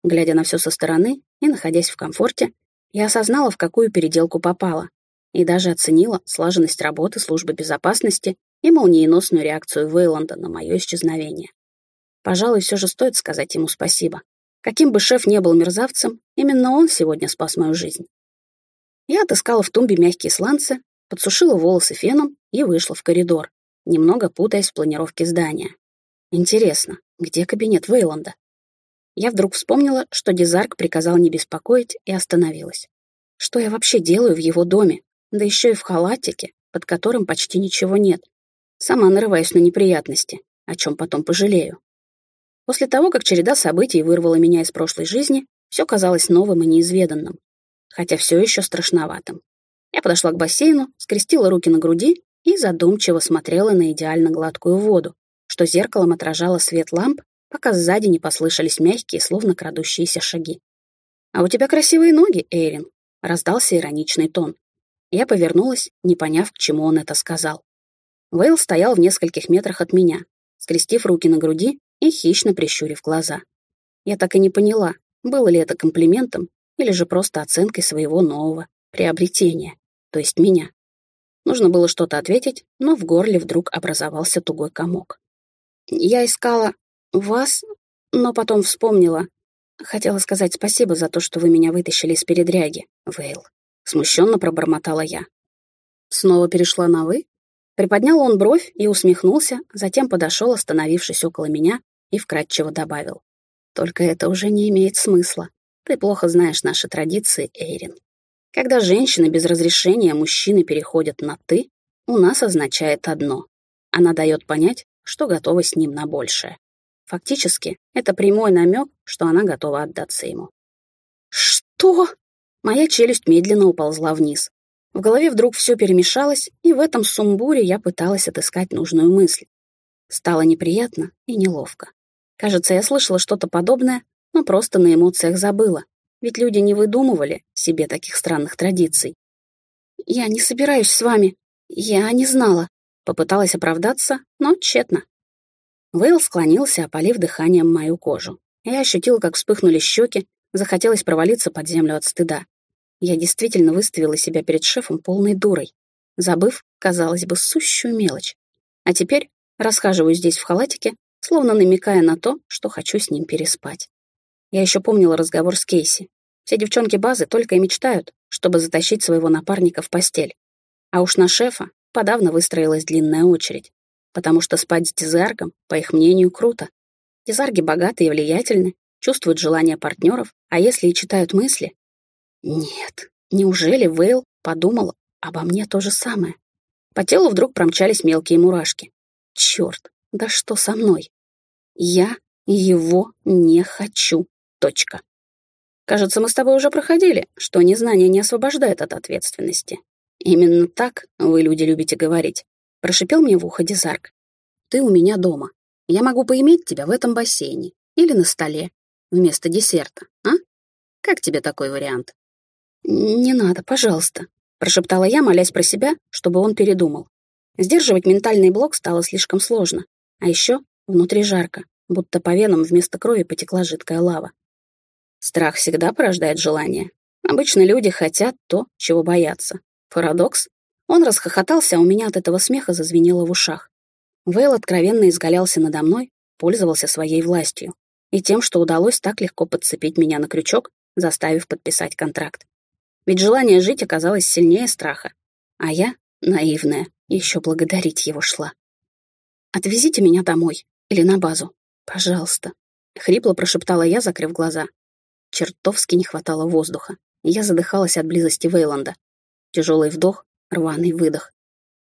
Глядя на все со стороны и находясь в комфорте, я осознала, в какую переделку попала, и даже оценила слаженность работы службы безопасности и молниеносную реакцию Вейланда на мое исчезновение. Пожалуй, все же стоит сказать ему спасибо. Каким бы шеф не был мерзавцем, именно он сегодня спас мою жизнь. Я отыскала в тумбе мягкие сланцы, подсушила волосы феном и вышла в коридор, немного путаясь в планировке здания. Интересно, где кабинет Вейланда? Я вдруг вспомнила, что Дизарк приказал не беспокоить и остановилась. Что я вообще делаю в его доме, да еще и в халатике, под которым почти ничего нет. Сама нарываюсь на неприятности, о чем потом пожалею. После того, как череда событий вырвала меня из прошлой жизни, все казалось новым и неизведанным, хотя все еще страшноватым. Я подошла к бассейну, скрестила руки на груди и задумчиво смотрела на идеально гладкую воду, что зеркалом отражало свет ламп, пока сзади не послышались мягкие, словно крадущиеся шаги. «А у тебя красивые ноги, Эйрин», — раздался ироничный тон. Я повернулась, не поняв, к чему он это сказал. Вейл стоял в нескольких метрах от меня, скрестив руки на груди и хищно прищурив глаза. Я так и не поняла, было ли это комплиментом или же просто оценкой своего нового приобретения, то есть меня. Нужно было что-то ответить, но в горле вдруг образовался тугой комок. Я искала вас, но потом вспомнила. Хотела сказать спасибо за то, что вы меня вытащили из передряги, Вейл. Смущенно пробормотала я. Снова перешла на «вы»? Приподнял он бровь и усмехнулся, затем подошел, остановившись около меня, и вкратчиво добавил. «Только это уже не имеет смысла. Ты плохо знаешь наши традиции, Эйрин. Когда женщины без разрешения мужчины переходят на «ты», у нас означает одно. Она дает понять, что готова с ним на большее. Фактически, это прямой намек, что она готова отдаться ему. «Что?» Моя челюсть медленно уползла вниз. В голове вдруг все перемешалось, и в этом сумбуре я пыталась отыскать нужную мысль. Стало неприятно и неловко. Кажется, я слышала что-то подобное, но просто на эмоциях забыла, ведь люди не выдумывали себе таких странных традиций. «Я не собираюсь с вами. Я не знала», — попыталась оправдаться, но тщетно. Вейл склонился, опалив дыханием мою кожу. Я ощутила, как вспыхнули щеки, захотелось провалиться под землю от стыда. Я действительно выставила себя перед шефом полной дурой, забыв, казалось бы, сущую мелочь. А теперь расхаживаю здесь в халатике, словно намекая на то, что хочу с ним переспать. Я еще помнила разговор с Кейси. Все девчонки базы только и мечтают, чтобы затащить своего напарника в постель. А уж на шефа подавно выстроилась длинная очередь потому что спать с дизаргом, по их мнению, круто. Дизарги богаты и влиятельны, чувствуют желания партнеров, а если и читают мысли... Нет, неужели Вейл подумал обо мне то же самое? По телу вдруг промчались мелкие мурашки. Черт, да что со мной? Я его не хочу. Точка. Кажется, мы с тобой уже проходили, что незнание не освобождает от ответственности. Именно так вы, люди, любите говорить. Прошипел мне в ухо Дизарк. «Ты у меня дома. Я могу поиметь тебя в этом бассейне или на столе вместо десерта, а? Как тебе такой вариант?» «Не надо, пожалуйста», — прошептала я, молясь про себя, чтобы он передумал. Сдерживать ментальный блок стало слишком сложно. А еще внутри жарко, будто по венам вместо крови потекла жидкая лава. Страх всегда порождает желание. Обычно люди хотят то, чего боятся. Парадокс? Он расхохотался, а у меня от этого смеха зазвенело в ушах. Вейл откровенно изгалялся надо мной, пользовался своей властью и тем, что удалось так легко подцепить меня на крючок, заставив подписать контракт. Ведь желание жить оказалось сильнее страха, а я, наивная, еще благодарить его шла. «Отвезите меня домой или на базу, пожалуйста», — хрипло прошептала я, закрыв глаза. Чертовски не хватало воздуха, я задыхалась от близости Вейланда. Тяжелый вдох, Рваный выдох.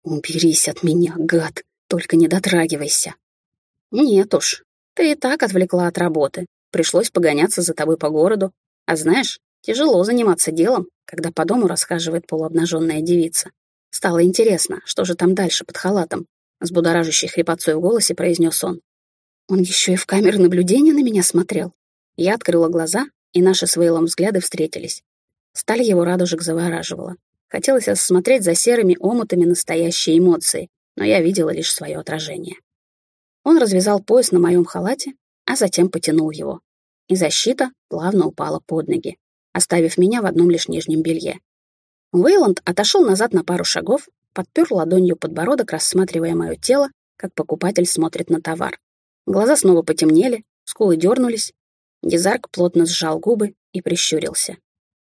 «Уберись от меня, гад! Только не дотрагивайся!» «Нет уж, ты и так отвлекла от работы. Пришлось погоняться за тобой по городу. А знаешь, тяжело заниматься делом, когда по дому расхаживает полуобнаженная девица. Стало интересно, что же там дальше под халатом?» С будоражащей хрипотцой в голосе произнес он. Он еще и в камеры наблюдения на меня смотрел. Я открыла глаза, и наши с Вейлом взгляды встретились. Сталь его радужек завораживала. Хотелось осмотреть за серыми омутами настоящие эмоции, но я видела лишь свое отражение. Он развязал пояс на моем халате, а затем потянул его. И защита плавно упала под ноги, оставив меня в одном лишь нижнем белье. Уэйланд отошел назад на пару шагов, подпер ладонью подбородок, рассматривая мое тело, как покупатель смотрит на товар. Глаза снова потемнели, скулы дернулись. Дизарк плотно сжал губы и прищурился.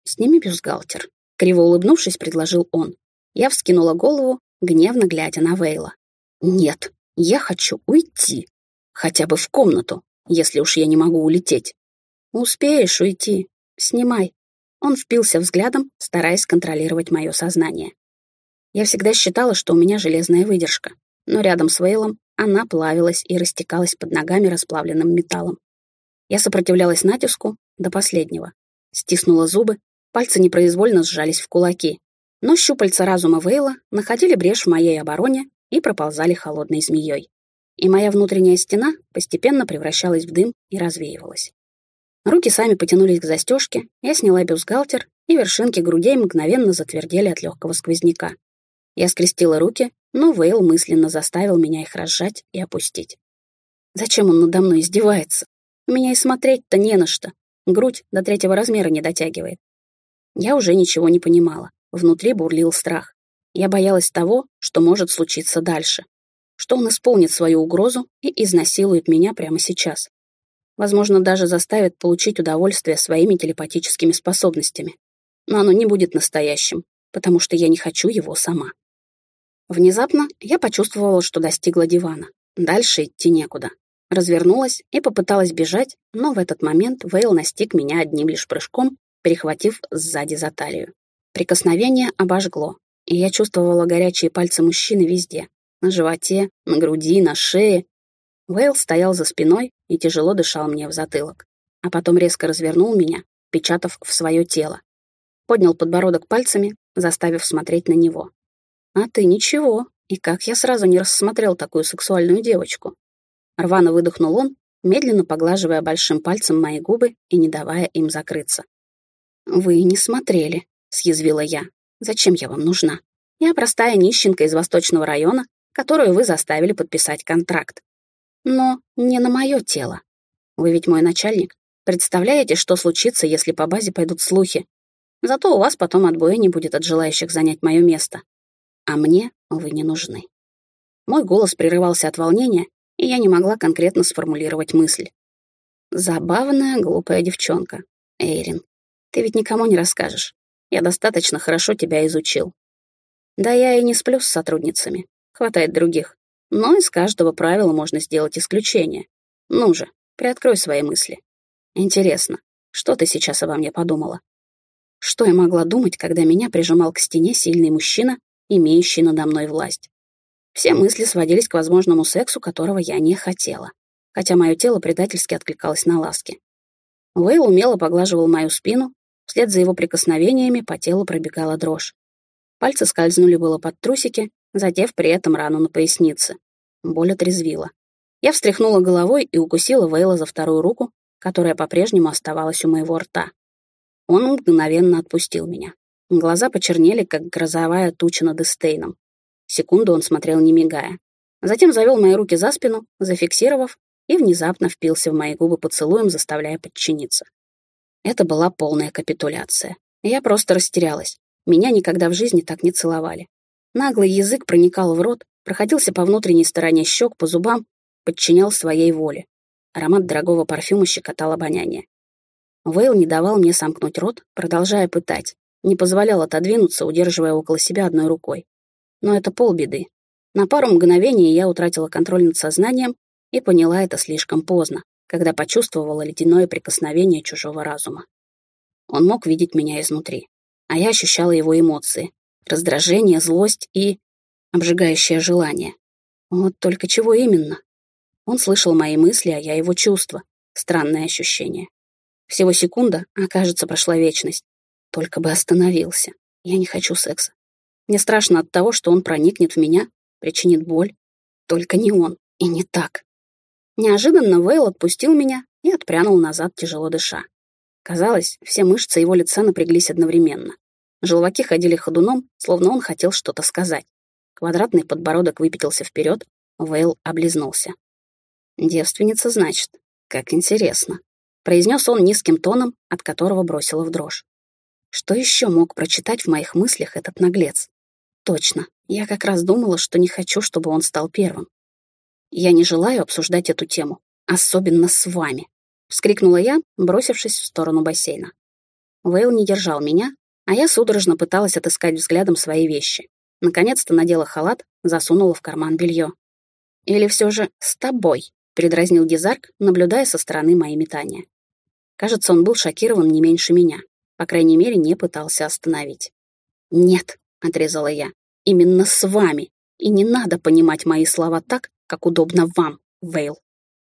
«Сними бюстгальтер», Криво улыбнувшись, предложил он. Я вскинула голову, гневно глядя на Вейла. «Нет, я хочу уйти. Хотя бы в комнату, если уж я не могу улететь». «Успеешь уйти. Снимай». Он впился взглядом, стараясь контролировать мое сознание. Я всегда считала, что у меня железная выдержка, но рядом с Вейлом она плавилась и растекалась под ногами расплавленным металлом. Я сопротивлялась натиску до последнего, стиснула зубы Пальцы непроизвольно сжались в кулаки. Но щупальца разума Вейла находили брешь в моей обороне и проползали холодной змеей. И моя внутренняя стена постепенно превращалась в дым и развеивалась. Руки сами потянулись к застежке, я сняла бюстгальтер, и вершинки грудей мгновенно затвердели от легкого сквозняка. Я скрестила руки, но Вейл мысленно заставил меня их разжать и опустить. Зачем он надо мной издевается? У меня и смотреть-то не на что. Грудь до третьего размера не дотягивает. Я уже ничего не понимала. Внутри бурлил страх. Я боялась того, что может случиться дальше. Что он исполнит свою угрозу и изнасилует меня прямо сейчас. Возможно, даже заставит получить удовольствие своими телепатическими способностями. Но оно не будет настоящим, потому что я не хочу его сама. Внезапно я почувствовала, что достигла дивана. Дальше идти некуда. Развернулась и попыталась бежать, но в этот момент Вейл настиг меня одним лишь прыжком, перехватив сзади за талию. Прикосновение обожгло, и я чувствовала горячие пальцы мужчины везде. На животе, на груди, на шее. Вейл стоял за спиной и тяжело дышал мне в затылок, а потом резко развернул меня, печатав в свое тело. Поднял подбородок пальцами, заставив смотреть на него. «А ты ничего, и как я сразу не рассмотрел такую сексуальную девочку?» Рвано выдохнул он, медленно поглаживая большим пальцем мои губы и не давая им закрыться. «Вы не смотрели», — съязвила я. «Зачем я вам нужна? Я простая нищенка из восточного района, которую вы заставили подписать контракт. Но не на мое тело. Вы ведь мой начальник. Представляете, что случится, если по базе пойдут слухи? Зато у вас потом отбоя не будет от желающих занять мое место. А мне вы не нужны». Мой голос прерывался от волнения, и я не могла конкретно сформулировать мысль. Забавная, глупая девчонка. Эйрин, ты ведь никому не расскажешь. Я достаточно хорошо тебя изучил. Да я и не сплю с сотрудницами. Хватает других. Но из каждого правила можно сделать исключение. Ну же, приоткрой свои мысли. Интересно, что ты сейчас обо мне подумала? Что я могла думать, когда меня прижимал к стене сильный мужчина, имеющий надо мной власть? Все мысли сводились к возможному сексу, которого я не хотела, хотя мое тело предательски откликалось на ласки. Уэйл умело поглаживал мою спину, Вслед за его прикосновениями по телу пробегала дрожь. Пальцы скользнули было под трусики, задев при этом рану на пояснице. Боль отрезвила. Я встряхнула головой и укусила Вейла за вторую руку, которая по-прежнему оставалась у моего рта. Он мгновенно отпустил меня. Глаза почернели, как грозовая туча над Эстейном. Секунду он смотрел, не мигая. Затем завел мои руки за спину, зафиксировав, и внезапно впился в мои губы поцелуем, заставляя подчиниться. Это была полная капитуляция. Я просто растерялась. Меня никогда в жизни так не целовали. Наглый язык проникал в рот, проходился по внутренней стороне щек, по зубам, подчинял своей воле. Аромат дорогого парфюма щекотал обоняние. Вейл не давал мне сомкнуть рот, продолжая пытать, не позволял отодвинуться, удерживая около себя одной рукой. Но это полбеды. На пару мгновений я утратила контроль над сознанием и поняла это слишком поздно когда почувствовала ледяное прикосновение чужого разума. Он мог видеть меня изнутри, а я ощущала его эмоции, раздражение, злость и обжигающее желание. Вот только чего именно? Он слышал мои мысли, а я его чувства. Странное ощущение. Всего секунда, а кажется, прошла вечность. Только бы остановился. Я не хочу секса. Мне страшно от того, что он проникнет в меня, причинит боль. Только не он, и не так. Неожиданно Вейл отпустил меня и отпрянул назад, тяжело дыша. Казалось, все мышцы его лица напряглись одновременно. Желваки ходили ходуном, словно он хотел что-то сказать. Квадратный подбородок выпятился вперед, Вейл облизнулся. «Девственница, значит. Как интересно», — произнес он низким тоном, от которого бросило в дрожь. Что еще мог прочитать в моих мыслях этот наглец? Точно, я как раз думала, что не хочу, чтобы он стал первым. Я не желаю обсуждать эту тему, особенно с вами, вскрикнула я, бросившись в сторону бассейна. Вейл не держал меня, а я судорожно пыталась отыскать взглядом свои вещи. Наконец-то надела халат, засунула в карман белье. «Или все же с тобой», — передразнил Гизарк, наблюдая со стороны мои метания. Кажется, он был шокирован не меньше меня. По крайней мере, не пытался остановить. «Нет», — отрезала я, — «именно с вами. И не надо понимать мои слова так, как удобно вам, Вейл.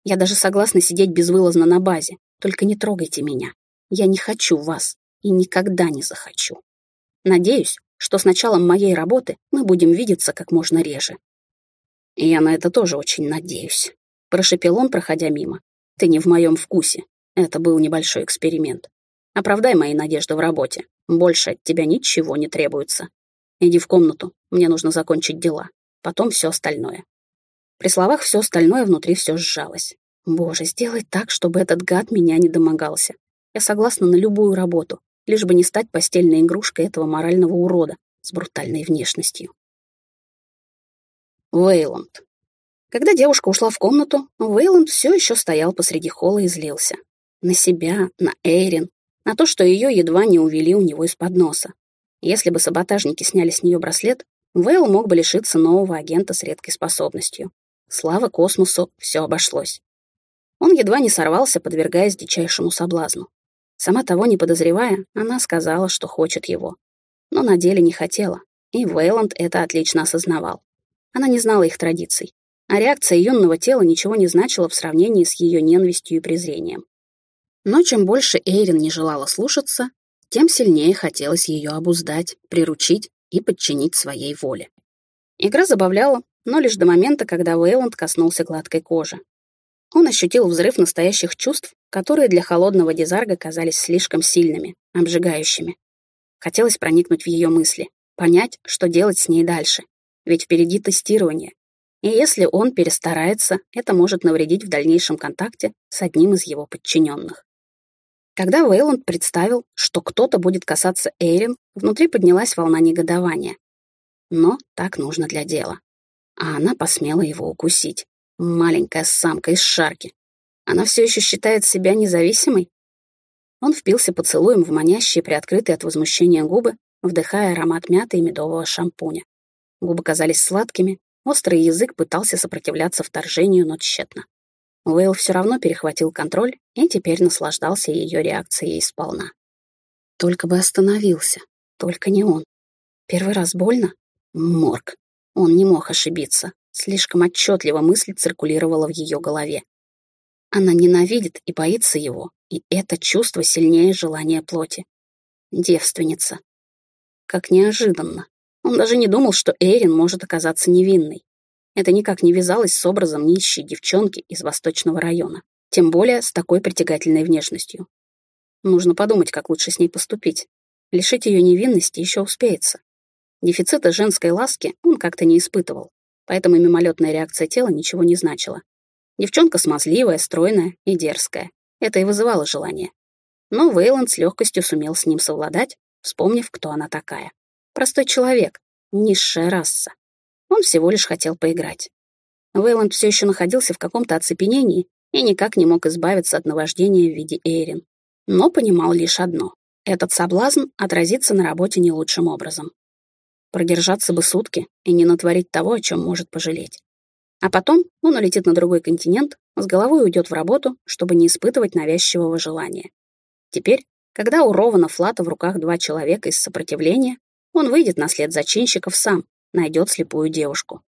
Я даже согласна сидеть безвылазно на базе, только не трогайте меня. Я не хочу вас и никогда не захочу. Надеюсь, что с началом моей работы мы будем видеться как можно реже. И я на это тоже очень надеюсь. Прошепел он, проходя мимо. Ты не в моем вкусе. Это был небольшой эксперимент. Оправдай мои надежды в работе. Больше от тебя ничего не требуется. Иди в комнату, мне нужно закончить дела. Потом все остальное. При словах все остальное внутри все сжалось. Боже, сделай так, чтобы этот гад меня не домогался. Я согласна на любую работу, лишь бы не стать постельной игрушкой этого морального урода с брутальной внешностью. Вейланд. Когда девушка ушла в комнату, Вейланд все еще стоял посреди холла и злился. На себя, на Эйрин, на то, что ее едва не увели у него из-под носа. Если бы саботажники сняли с нее браслет, Вейл мог бы лишиться нового агента с редкой способностью. Слава космосу, все обошлось. Он едва не сорвался, подвергаясь дичайшему соблазну. Сама того не подозревая, она сказала, что хочет его. Но на деле не хотела, и Вейланд это отлично осознавал. Она не знала их традиций, а реакция юного тела ничего не значила в сравнении с ее ненавистью и презрением. Но чем больше Эйрин не желала слушаться, тем сильнее хотелось ее обуздать, приручить и подчинить своей воле. Игра забавляла, но лишь до момента, когда Вейланд коснулся гладкой кожи. Он ощутил взрыв настоящих чувств, которые для холодного дизарга казались слишком сильными, обжигающими. Хотелось проникнуть в ее мысли, понять, что делать с ней дальше. Ведь впереди тестирование. И если он перестарается, это может навредить в дальнейшем контакте с одним из его подчиненных. Когда Вейланд представил, что кто-то будет касаться Эйрин, внутри поднялась волна негодования. Но так нужно для дела. А она посмела его укусить. Маленькая самка из шарки. Она все еще считает себя независимой? Он впился поцелуем в манящие, приоткрытые от возмущения губы, вдыхая аромат мяты и медового шампуня. Губы казались сладкими, острый язык пытался сопротивляться вторжению, но тщетно. Уэйл все равно перехватил контроль и теперь наслаждался ее реакцией сполна. Только бы остановился, только не он. Первый раз больно? Морг. Он не мог ошибиться. Слишком отчетливо мысль циркулировала в ее голове. Она ненавидит и боится его, и это чувство сильнее желания плоти. Девственница. Как неожиданно. Он даже не думал, что Эйрин может оказаться невинной. Это никак не вязалось с образом нищей девчонки из восточного района, тем более с такой притягательной внешностью. Нужно подумать, как лучше с ней поступить. Лишить ее невинности еще успеется. Дефицита женской ласки он как-то не испытывал, поэтому мимолетная реакция тела ничего не значила. Девчонка смазливая, стройная и дерзкая. Это и вызывало желание. Но Вейланд с легкостью сумел с ним совладать, вспомнив, кто она такая. Простой человек, низшая раса. Он всего лишь хотел поиграть. Вейланд все еще находился в каком-то оцепенении и никак не мог избавиться от наваждения в виде Эйрин. Но понимал лишь одно — этот соблазн отразится на работе не лучшим образом. Продержаться бы сутки и не натворить того, о чем может пожалеть. А потом он улетит на другой континент, с головой уйдет в работу, чтобы не испытывать навязчивого желания. Теперь, когда у Рована Флата в руках два человека из сопротивления, он выйдет на след зачинщиков сам, найдет слепую девушку.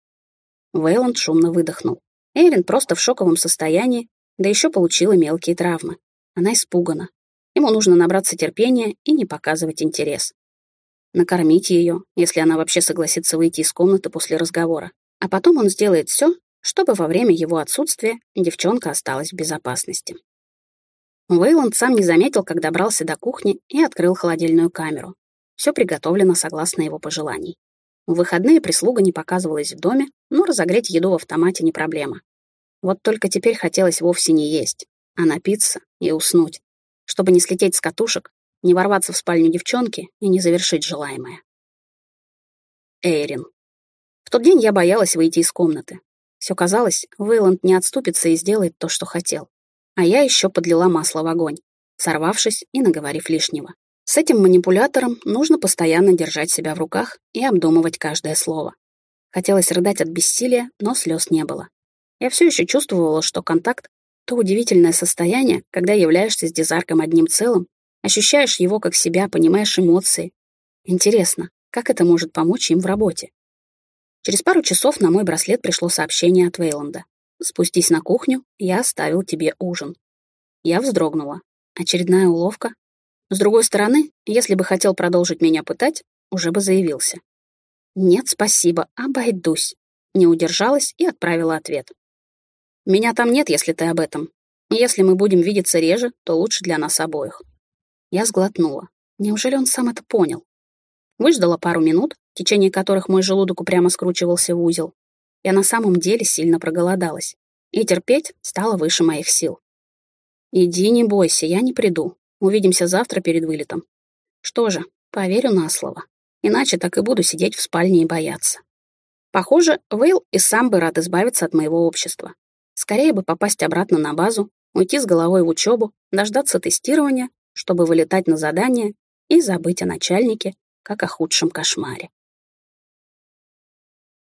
Вейланд шумно выдохнул. Эйрин просто в шоковом состоянии, да еще получила мелкие травмы. Она испугана. Ему нужно набраться терпения и не показывать интерес. Накормить ее, если она вообще согласится выйти из комнаты после разговора. А потом он сделает все, чтобы во время его отсутствия девчонка осталась в безопасности. Вейланд сам не заметил, как добрался до кухни и открыл холодильную камеру. Все приготовлено согласно его пожеланий. В выходные прислуга не показывалась в доме, но разогреть еду в автомате не проблема. Вот только теперь хотелось вовсе не есть, а напиться и уснуть, чтобы не слететь с катушек, не ворваться в спальню девчонки и не завершить желаемое. Эйрин. В тот день я боялась выйти из комнаты. Все казалось, Вейланд не отступится и сделает то, что хотел. А я еще подлила масло в огонь, сорвавшись и наговорив лишнего. С этим манипулятором нужно постоянно держать себя в руках и обдумывать каждое слово. Хотелось рыдать от бессилия, но слез не было. Я все еще чувствовала, что контакт — то удивительное состояние, когда являешься с дизарком одним целым, ощущаешь его как себя, понимаешь эмоции. Интересно, как это может помочь им в работе? Через пару часов на мой браслет пришло сообщение от Вейланда. «Спустись на кухню, я оставил тебе ужин». Я вздрогнула. Очередная уловка, с другой стороны, если бы хотел продолжить меня пытать, уже бы заявился. «Нет, спасибо, обойдусь». Не удержалась и отправила ответ. «Меня там нет, если ты об этом. Если мы будем видеться реже, то лучше для нас обоих». Я сглотнула. Неужели он сам это понял? Выждала пару минут, в течение которых мой желудок упрямо скручивался в узел. Я на самом деле сильно проголодалась. И терпеть стало выше моих сил. «Иди, не бойся, я не приду. Увидимся завтра перед вылетом. Что же, поверю на слово. Иначе так и буду сидеть в спальне и бояться. Похоже, Вейл и сам бы рад избавиться от моего общества. Скорее бы попасть обратно на базу, уйти с головой в учебу, дождаться тестирования, чтобы вылетать на задание и забыть о начальнике, как о худшем кошмаре.